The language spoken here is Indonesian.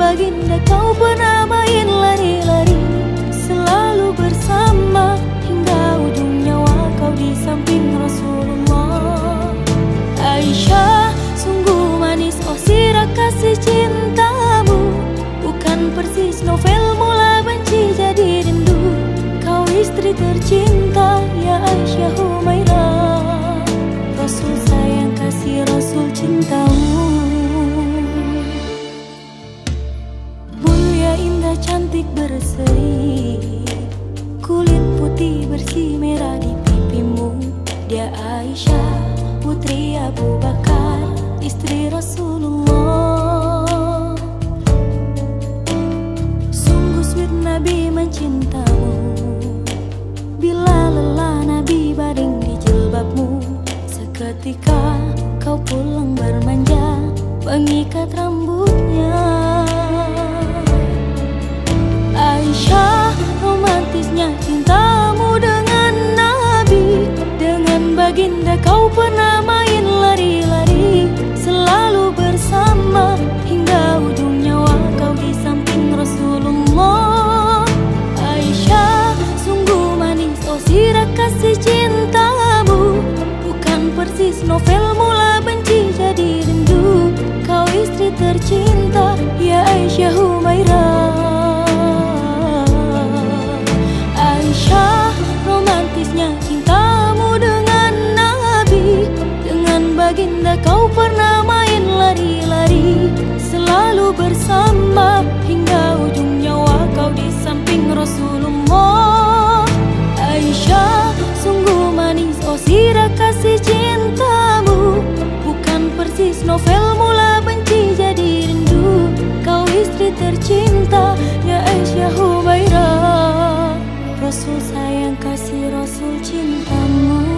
நம்பகின்ற கௌப நாம இல்ல நில Indah cantik berseri Kulit putih bersih merah di pipimu. Dia Aisyah putri Abu Bakar Istri Rasulullah. Sungguh sweet Nabi mencintamu. Ketika kau pulang bermanja Mengikat rambutnya kau pernah main lari-lari Selalu bersama. Hingga ujung nyawa kau di samping Rasulullah. Aisyah sungguh manis oh sirah kasih cinta persis novel mula benci jadi rindu. Kau istri tercinta tercinta ya Aisyah Humaira Rasul sayang kasih Rasul cintamu